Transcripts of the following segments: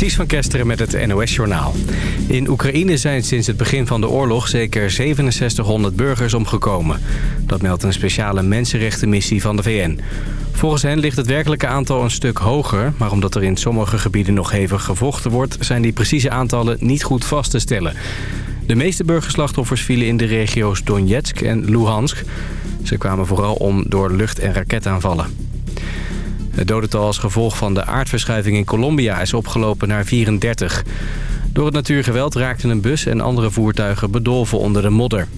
Ties van Kesteren met het NOS-journaal. In Oekraïne zijn sinds het begin van de oorlog zeker 6700 burgers omgekomen. Dat meldt een speciale mensenrechtenmissie van de VN. Volgens hen ligt het werkelijke aantal een stuk hoger... maar omdat er in sommige gebieden nog hevig gevochten wordt... zijn die precieze aantallen niet goed vast te stellen. De meeste burgerslachtoffers vielen in de regio's Donetsk en Luhansk. Ze kwamen vooral om door lucht- en raketaanvallen. Het dodental als gevolg van de aardverschuiving in Colombia is opgelopen naar 34. Door het natuurgeweld raakten een bus en andere voertuigen bedolven onder de modder.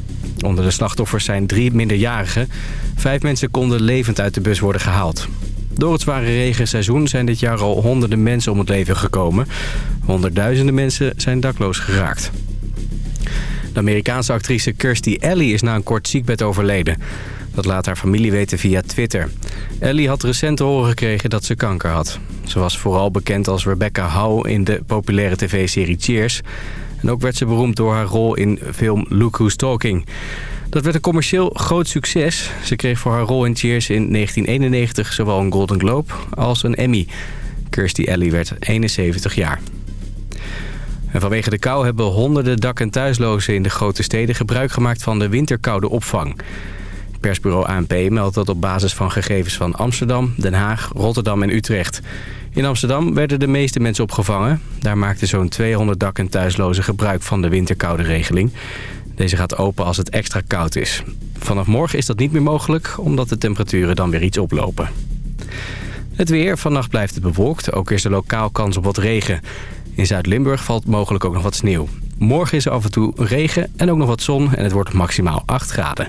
Onder de slachtoffers zijn drie minderjarigen. Vijf mensen konden levend uit de bus worden gehaald. Door het zware regenseizoen zijn dit jaar al honderden mensen om het leven gekomen. Honderdduizenden mensen zijn dakloos geraakt. De Amerikaanse actrice Kirstie Alley is na een kort ziekbed overleden. Dat laat haar familie weten via Twitter. Ellie had recent horen gekregen dat ze kanker had. Ze was vooral bekend als Rebecca Howe in de populaire tv-serie Cheers. En ook werd ze beroemd door haar rol in film Look Who's Talking. Dat werd een commercieel groot succes. Ze kreeg voor haar rol in Cheers in 1991 zowel een Golden Globe als een Emmy. Kirstie Ellie werd 71 jaar. En vanwege de kou hebben honderden dak- en thuislozen in de grote steden gebruik gemaakt van de winterkoude opvang. Persbureau ANP meldt dat op basis van gegevens van Amsterdam, Den Haag, Rotterdam en Utrecht. In Amsterdam werden de meeste mensen opgevangen. Daar maakten zo'n 200 dak- en thuislozen gebruik van de winterkoude regeling. Deze gaat open als het extra koud is. Vanaf morgen is dat niet meer mogelijk, omdat de temperaturen dan weer iets oplopen. Het weer. Vannacht blijft het bewolkt. Ook is er lokaal kans op wat regen. In Zuid-Limburg valt mogelijk ook nog wat sneeuw. Morgen is er af en toe regen en ook nog wat zon en het wordt maximaal 8 graden.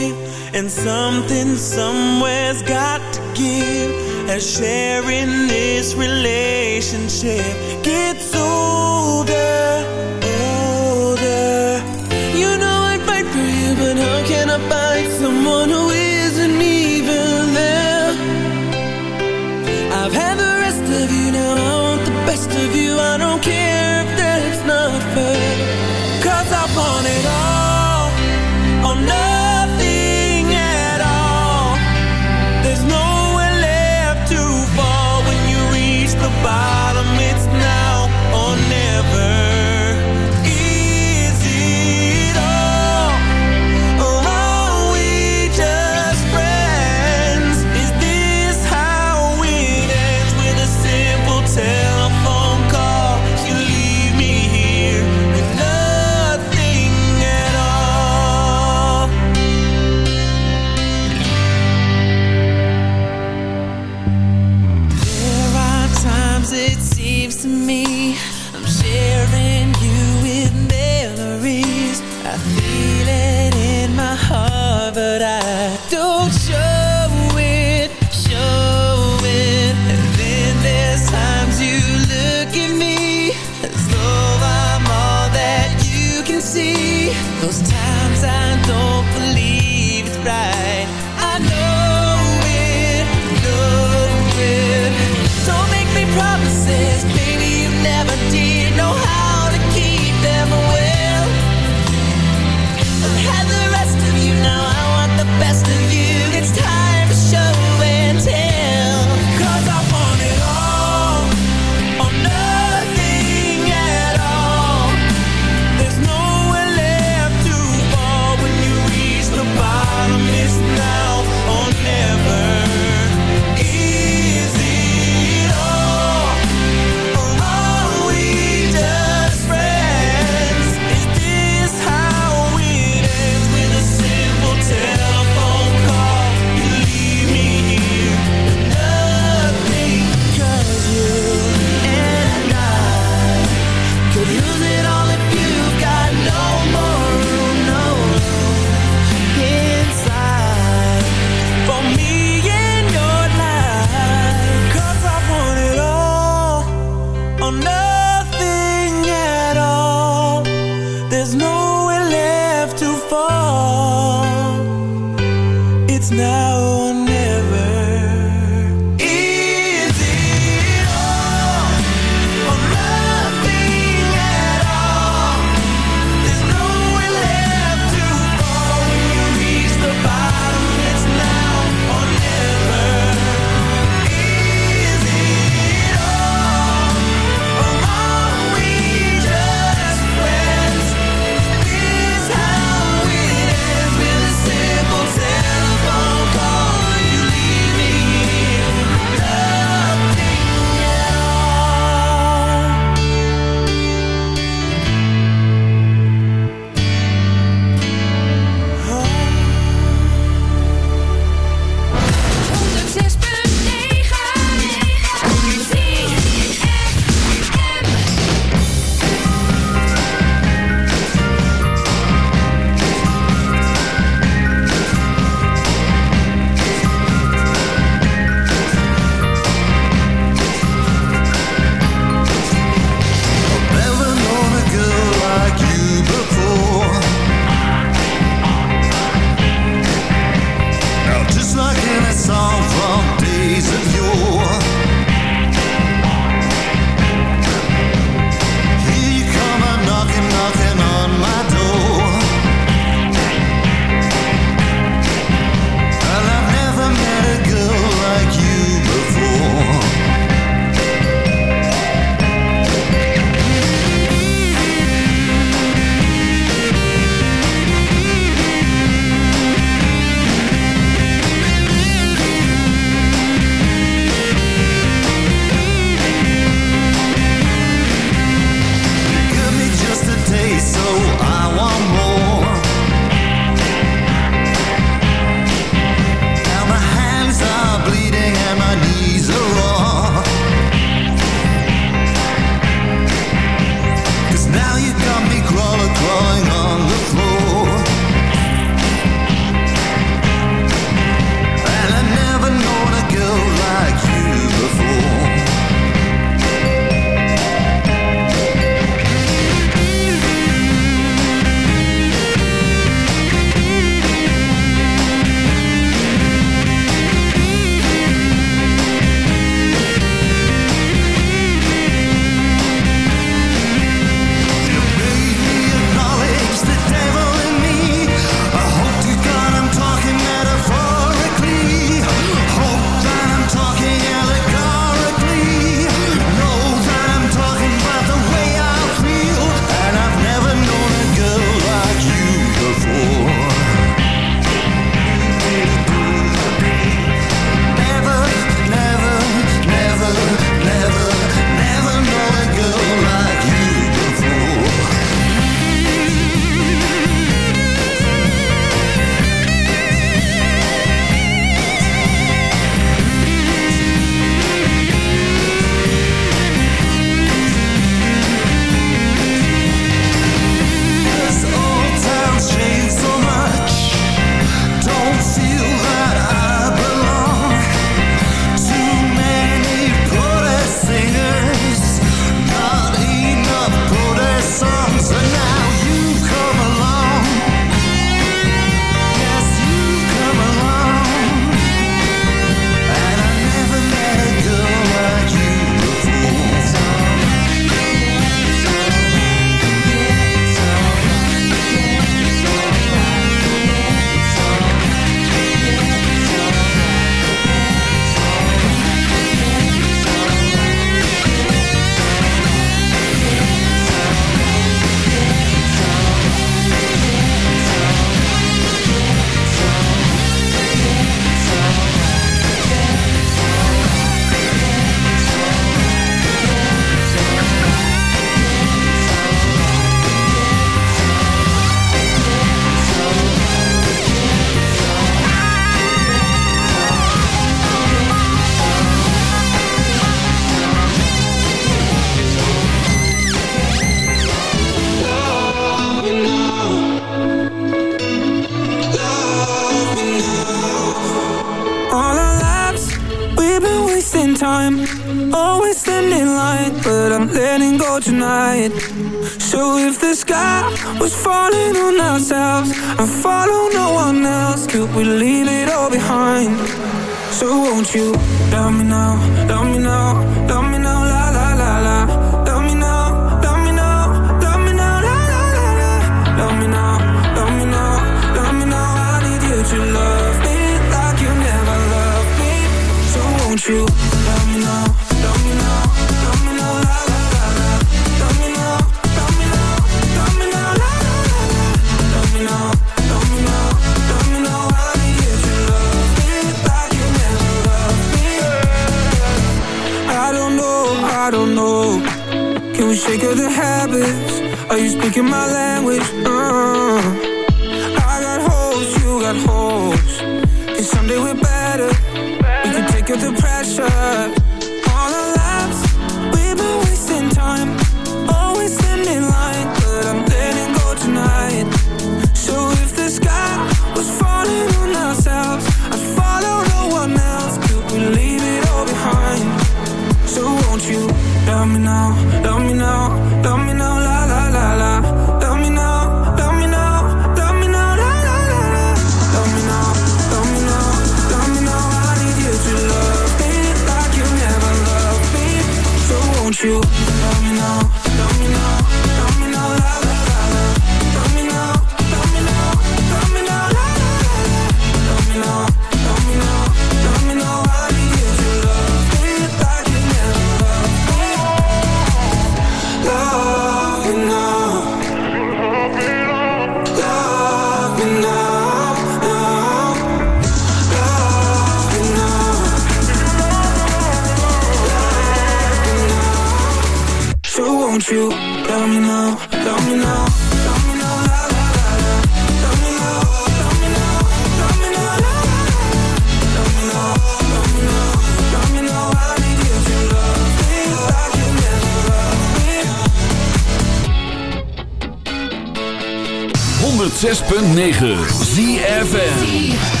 106.9 ZFN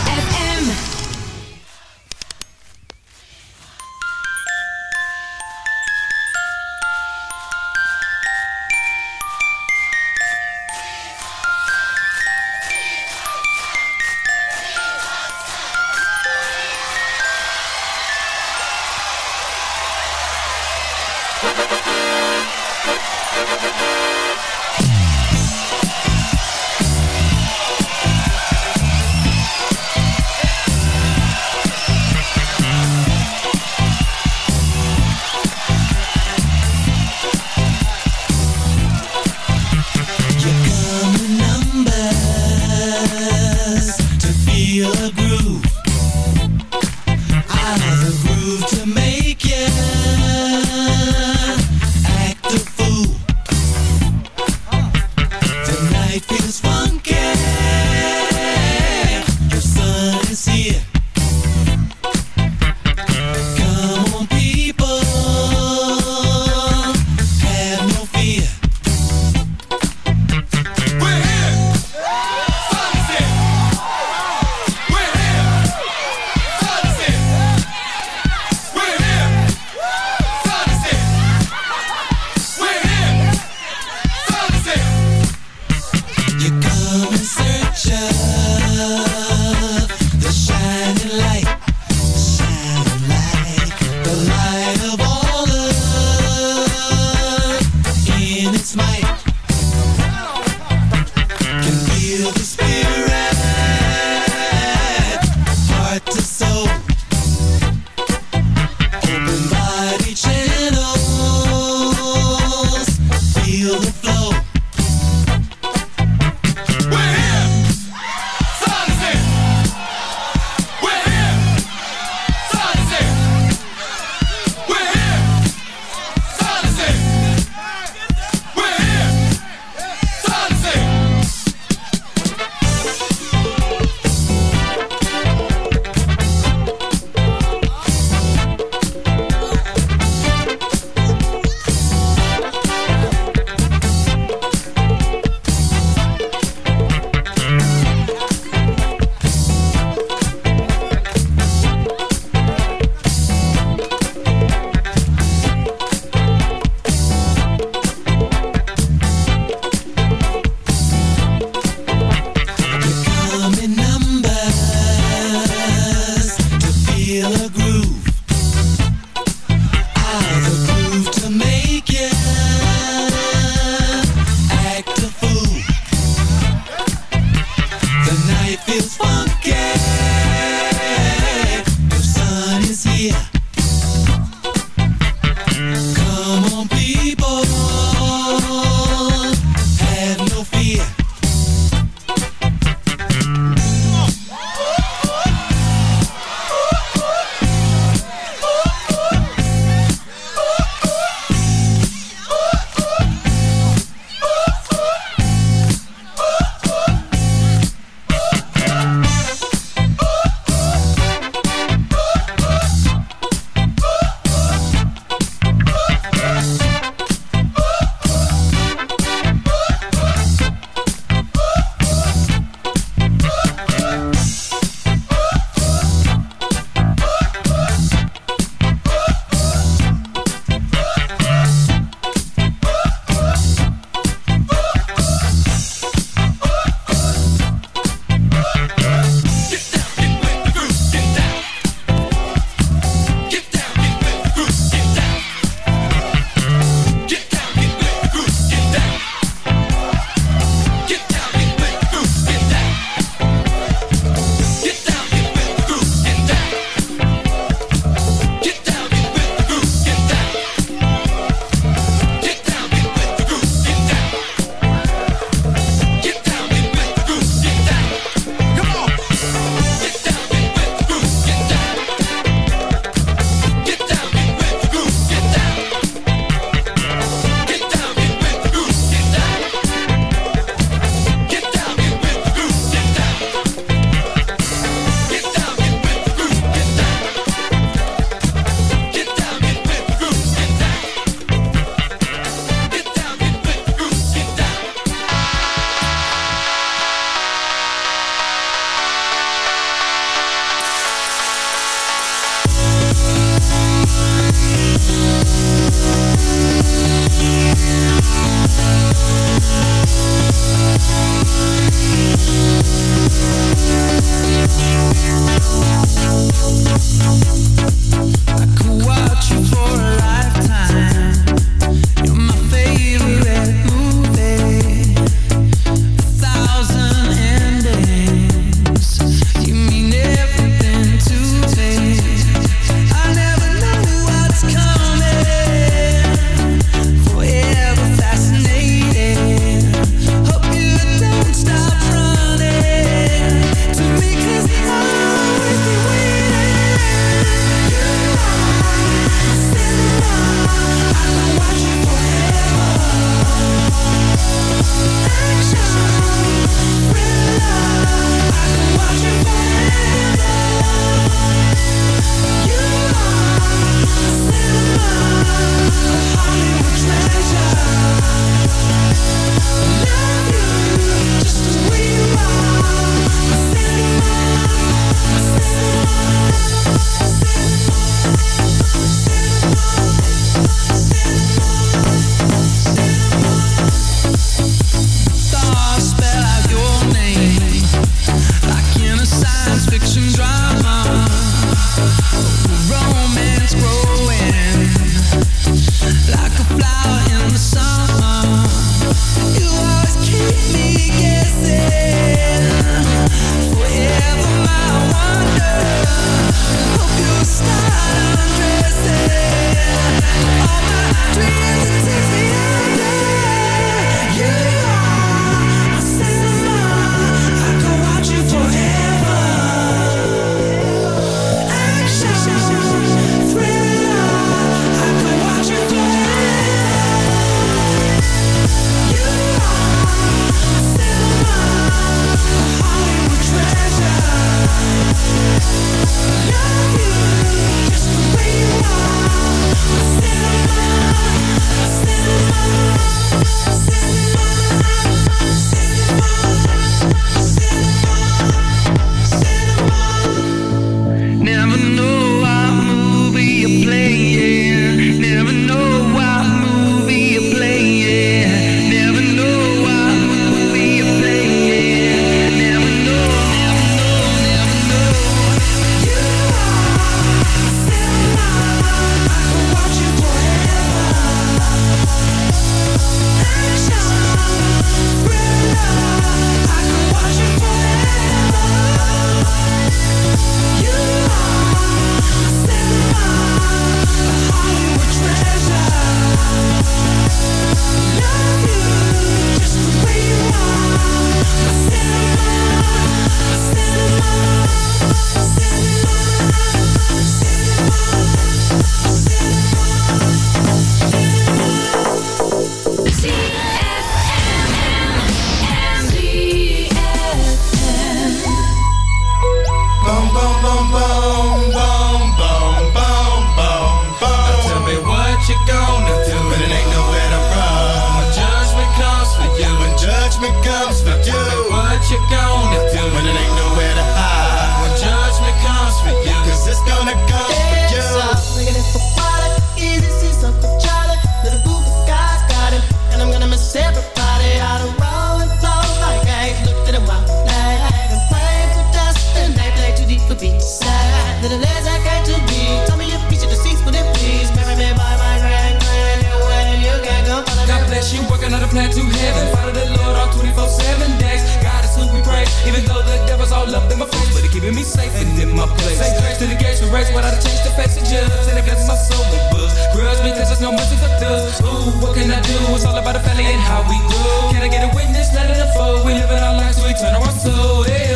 plan to heaven. Follow the Lord all 24 7 days. God is who we praise. Even though the devil's all up in my face, but he keeping me safe and in my place. Say grace to the gates we race without a change to face the judge. And blesses my soul with books. Grudge because there's no mercy for thugs. Ooh, what can I do? It's all about the family and how we do. Can I get a witness? Let it unfold. We live in our lives, we turn our soul. Hell,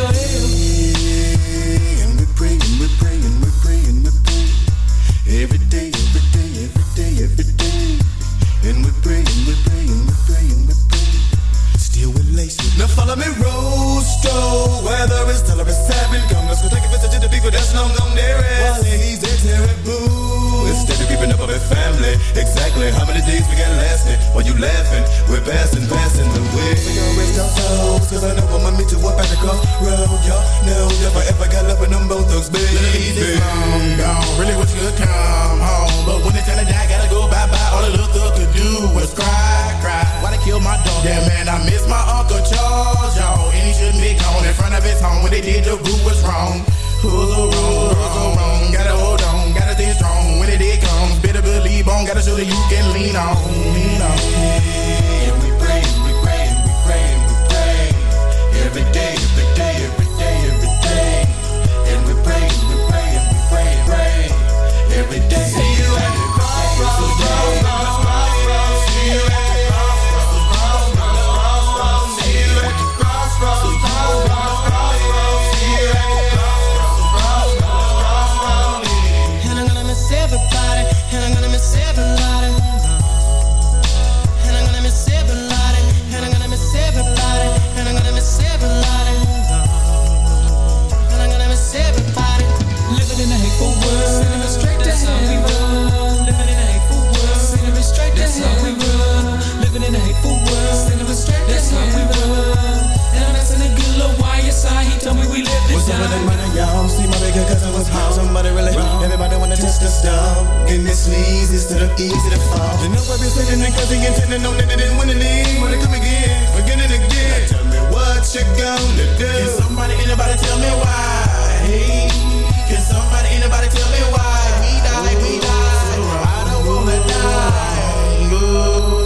keeping up with family. Exactly how many days we got lasting? While you laughing, we're passing, passing the way. We gon' rest our souls, cause I know I'ma meet you up at the crossroad. Y'all if I ever got love with them both thugs, baby. long gone. Really wish you come home. But when it's time to die, gotta go bye-bye. All the little thug could do was cry, cry. Why they kill my dog? Yeah, man, I miss my Uncle Charles, y'all. And he shouldn't be gone in front of his home. When they did, the root was wrong. Who's so wrong? Wrong? Gotta hold on. Gotta show that you can lean on, lean on. And we praying, we praying, we praying, we praying. Every day, every day, every day, every day. And we praying, we praying, we praying, praying. Every day. Wanna test the. And this leads instead of easy to fall. You know I've been sitting and cause he intended on that they didn't win the league. Wanna come again, again and again. Now tell me what you gonna do. Can somebody, anybody tell me why? Hey, can somebody, anybody tell me why? We die, we die. I don't wanna die. Go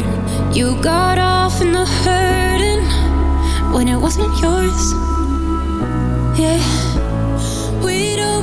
You got off in the hurting when it wasn't yours. Yeah, we'd always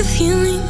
In the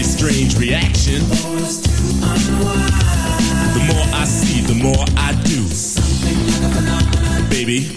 Very strange reaction. The more I see, the more I do. Baby.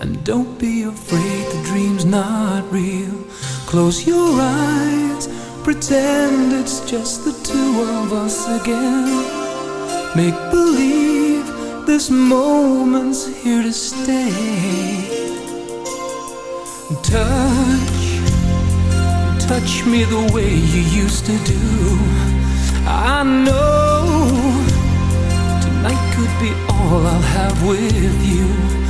And don't be afraid the dream's not real. Close your eyes. Pretend it's just the two of us again. Make believe this moment's here to stay. Touch, touch me the way you used to do. I know tonight could be all I'll have with you.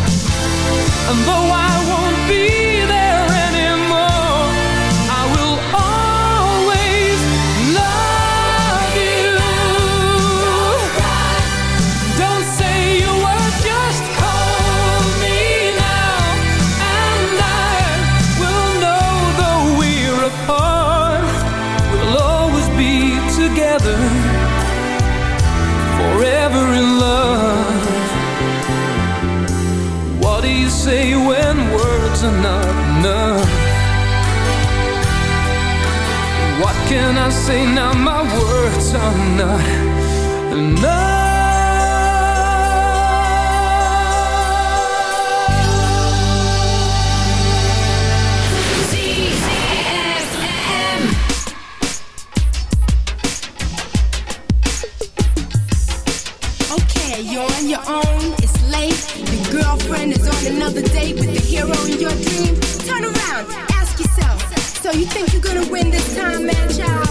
And though I won't be say now? My words are not enough. Okay, you're on your own, it's late. Your girlfriend is on another date with the hero in your dream. Turn around, ask yourself. So you think you're gonna win this time, man, child?